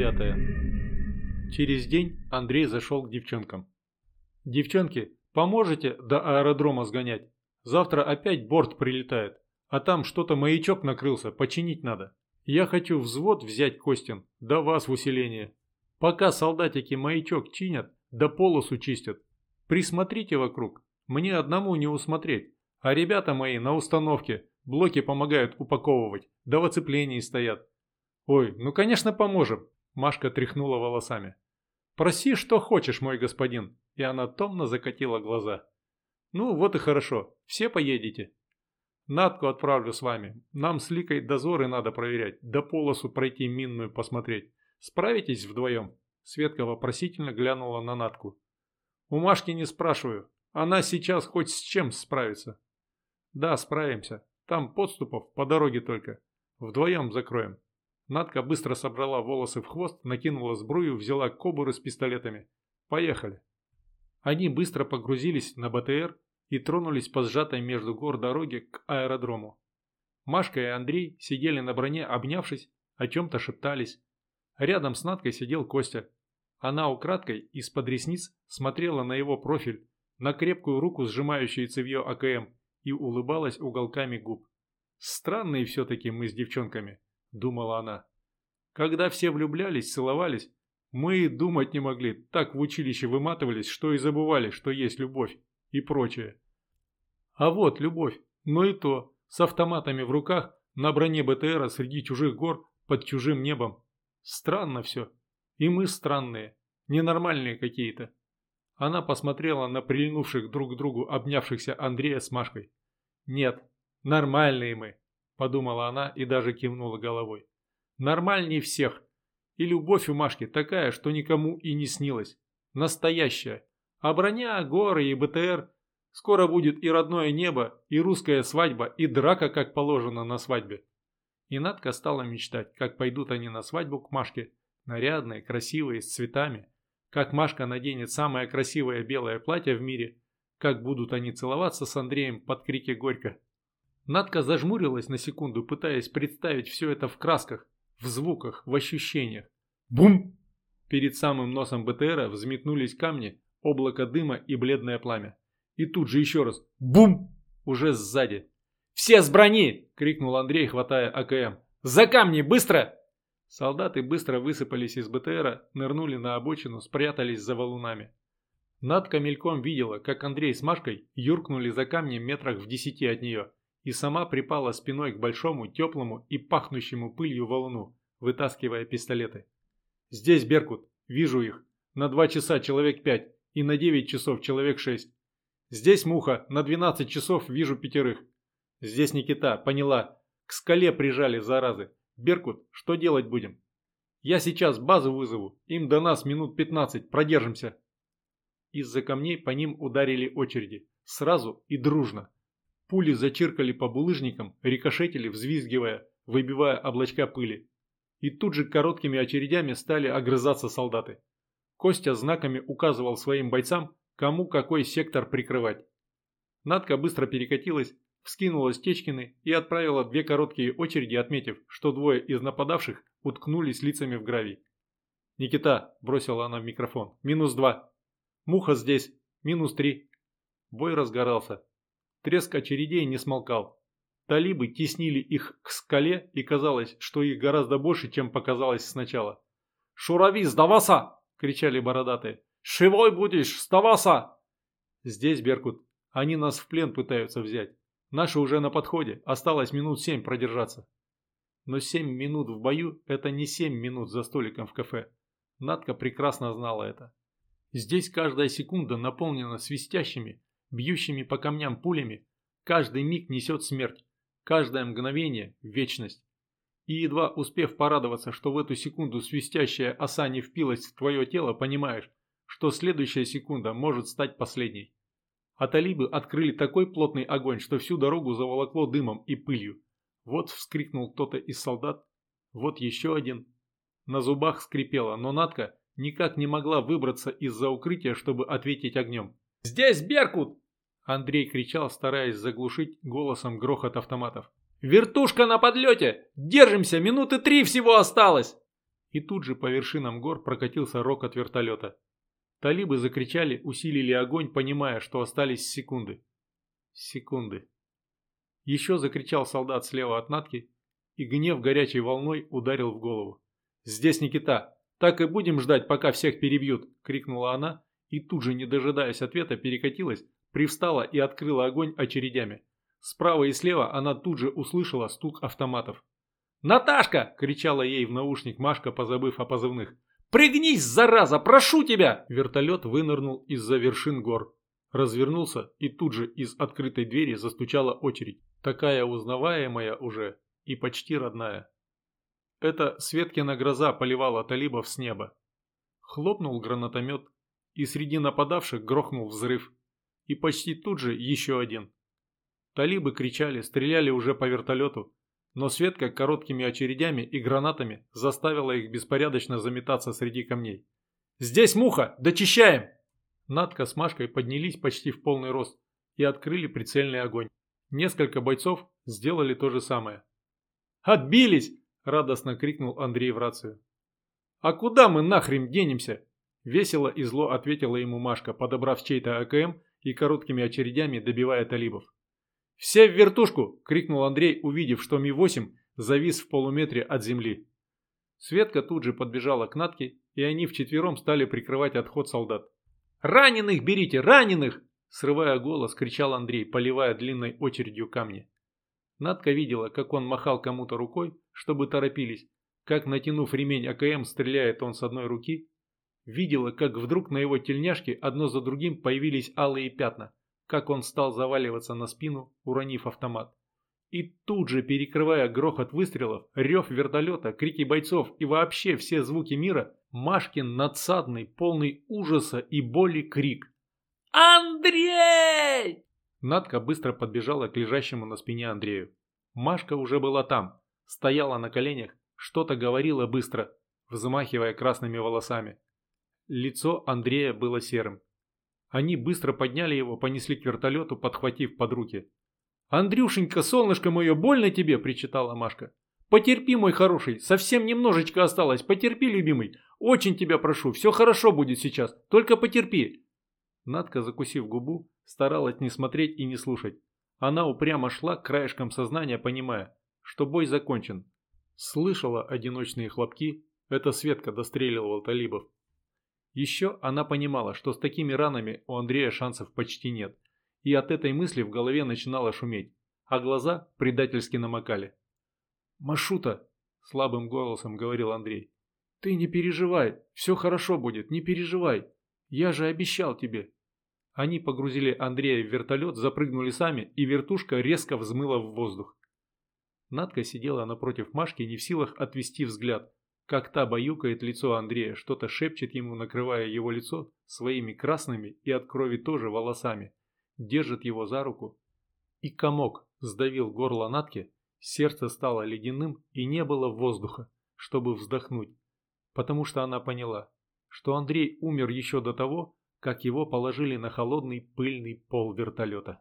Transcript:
9. Через день Андрей зашел к девчонкам. «Девчонки, поможете до аэродрома сгонять? Завтра опять борт прилетает, а там что-то маячок накрылся, починить надо. Я хочу взвод взять, Костин, до вас в усиление. Пока солдатики маячок чинят, да полосу чистят. Присмотрите вокруг, мне одному не усмотреть, а ребята мои на установке блоки помогают упаковывать, да в оцеплении стоят. Ой, ну конечно поможем, Машка тряхнула волосами. «Проси, что хочешь, мой господин!» И она томно закатила глаза. «Ну, вот и хорошо. Все поедете?» «Надку отправлю с вами. Нам с Ликой дозоры надо проверять, да полосу пройти минную посмотреть. Справитесь вдвоем?» Светка вопросительно глянула на Натку. «У Машки не спрашиваю. Она сейчас хоть с чем справится?» «Да, справимся. Там подступов по дороге только. Вдвоем закроем». Надка быстро собрала волосы в хвост, накинула сбрую, взяла кобуры с пистолетами. Поехали. Они быстро погрузились на БТР и тронулись по сжатой между гор дороге к аэродрому. Машка и Андрей сидели на броне, обнявшись, о чем-то шептались. Рядом с Надкой сидел Костя. Она украдкой из-под ресниц смотрела на его профиль, на крепкую руку, сжимающую цевье АКМ, и улыбалась уголками губ. Странные все-таки мы с девчонками. – думала она. Когда все влюблялись, целовались, мы и думать не могли, так в училище выматывались, что и забывали, что есть любовь и прочее. А вот любовь, но и то, с автоматами в руках, на броне БТРа среди чужих гор, под чужим небом. Странно все. И мы странные, ненормальные какие-то. Она посмотрела на прильнувших друг к другу обнявшихся Андрея с Машкой. Нет, нормальные мы подумала она и даже кивнула головой. Нормальней всех. И любовь у Машки такая, что никому и не снилась. Настоящая. А броня, горы и БТР. Скоро будет и родное небо, и русская свадьба, и драка, как положено на свадьбе. И Надка стала мечтать, как пойдут они на свадьбу к Машке. Нарядные, красивые, с цветами. Как Машка наденет самое красивое белое платье в мире. Как будут они целоваться с Андреем под крики «Горько!». Надка зажмурилась на секунду, пытаясь представить все это в красках, в звуках, в ощущениях. Бум! Перед самым носом БТРа взметнулись камни, облако дыма и бледное пламя. И тут же еще раз «Бум!» уже сзади. «Все с брони!» – крикнул Андрей, хватая АКМ. «За камни, быстро!» Солдаты быстро высыпались из БТРа, нырнули на обочину, спрятались за валунами. Надка мельком видела, как Андрей с Машкой юркнули за камнем метрах в десяти от нее и сама припала спиной к большому, теплому и пахнущему пылью валуну, вытаскивая пистолеты. «Здесь Беркут, вижу их. На два часа человек пять и на девять часов человек шесть. Здесь Муха, на двенадцать часов вижу пятерых. Здесь Никита, поняла. К скале прижали, заразы. Беркут, что делать будем? Я сейчас базу вызову, им до нас минут пятнадцать, продержимся». Из-за камней по ним ударили очереди, сразу и дружно. Пули зачиркали по булыжникам, рикошетили, взвизгивая, выбивая облачка пыли. И тут же короткими очередями стали огрызаться солдаты. Костя знаками указывал своим бойцам, кому какой сектор прикрывать. Надка быстро перекатилась, вскинула Стечкины и отправила две короткие очереди, отметив, что двое из нападавших уткнулись лицами в гравий. «Никита», – бросила она в микрофон, – «минус два». «Муха здесь, минус три». Бой разгорался. Треск очередей не смолкал. Талибы теснили их к скале, и казалось, что их гораздо больше, чем показалось сначала. «Шурави, сдаваса!» – кричали бородатые. «Шивой будешь, сдаваса!» «Здесь, Беркут, они нас в плен пытаются взять. Наши уже на подходе, осталось минут семь продержаться». Но семь минут в бою – это не семь минут за столиком в кафе. Надка прекрасно знала это. Здесь каждая секунда наполнена свистящими, бьющими по камням пулями, каждый миг несет смерть, каждое мгновение – вечность. И едва успев порадоваться, что в эту секунду свистящая оса не впилась в твое тело, понимаешь, что следующая секунда может стать последней. А талибы открыли такой плотный огонь, что всю дорогу заволокло дымом и пылью. Вот вскрикнул кто-то из солдат, вот еще один. На зубах скрипело, но Натка никак не могла выбраться из-за укрытия, чтобы ответить огнем. «Здесь Беркут!» Андрей кричал, стараясь заглушить голосом грохот автоматов. «Вертушка на подлете! Держимся! Минуты три всего осталось!» И тут же по вершинам гор прокатился рок от вертолета. Талибы закричали, усилили огонь, понимая, что остались секунды. Секунды. Еще закричал солдат слева от Натки, и гнев горячей волной ударил в голову. «Здесь Никита! Так и будем ждать, пока всех перебьют!» – крикнула она, и тут же, не дожидаясь ответа, перекатилась, привстала и открыла огонь очередями. Справа и слева она тут же услышала стук автоматов. «Наташка!» – кричала ей в наушник Машка, позабыв о позывных. «Пригнись, зараза, прошу тебя!» Вертолет вынырнул из-за вершин гор. Развернулся, и тут же из открытой двери застучала очередь. Такая узнаваемая уже и почти родная. Это Светкина гроза поливала талибов с неба. Хлопнул гранатомет, и среди нападавших грохнул взрыв. И почти тут же еще один. Талибы кричали, стреляли уже по вертолету, но Светка короткими очередями и гранатами заставила их беспорядочно заметаться среди камней. «Здесь муха! Дочищаем!» Надка с Машкой поднялись почти в полный рост и открыли прицельный огонь. Несколько бойцов сделали то же самое. «Отбились!» – радостно крикнул Андрей в рацию. «А куда мы нахрен денемся?» – весело и зло ответила ему Машка, подобрав чей-то АКМ и короткими очередями добивая талибов. «Все в вертушку!» – крикнул Андрей, увидев, что Ми-8 завис в полуметре от земли. Светка тут же подбежала к Натке, и они вчетвером стали прикрывать отход солдат. «Раненых берите! Раненых!» Срывая голос, кричал Андрей, поливая длинной очередью камни. Надка видела, как он махал кому-то рукой, чтобы торопились, как, натянув ремень АКМ, стреляет он с одной руки. Видела, как вдруг на его тельняшке одно за другим появились алые пятна как он стал заваливаться на спину, уронив автомат. И тут же, перекрывая грохот выстрелов, рев вертолета, крики бойцов и вообще все звуки мира, Машкин надсадный, полный ужаса и боли крик. «Андрей!» Надка быстро подбежала к лежащему на спине Андрею. Машка уже была там, стояла на коленях, что-то говорила быстро, взмахивая красными волосами. Лицо Андрея было серым. Они быстро подняли его, понесли к вертолету, подхватив под руки. «Андрюшенька, солнышко мое, больно тебе!» – причитала Машка. «Потерпи, мой хороший, совсем немножечко осталось, потерпи, любимый. Очень тебя прошу, все хорошо будет сейчас, только потерпи!» Надка, закусив губу, старалась не смотреть и не слушать. Она упрямо шла к краешкам сознания, понимая, что бой закончен. Слышала одиночные хлопки, это Светка достреливал талибов. Еще она понимала, что с такими ранами у Андрея шансов почти нет, и от этой мысли в голове начинало шуметь, а глаза предательски намокали. «Машута!» – слабым голосом говорил Андрей. «Ты не переживай, все хорошо будет, не переживай. Я же обещал тебе». Они погрузили Андрея в вертолет, запрыгнули сами, и вертушка резко взмыла в воздух. Надка сидела напротив Машки, не в силах отвести взгляд, как та баюкает лицо Андрея, что-то шепчет ему, накрывая его лицо своими красными и от крови тоже волосами, держит его за руку. И комок сдавил горло Натки, сердце стало ледяным и не было воздуха, чтобы вздохнуть, потому что она поняла, что Андрей умер еще до того, как его положили на холодный пыльный пол вертолета.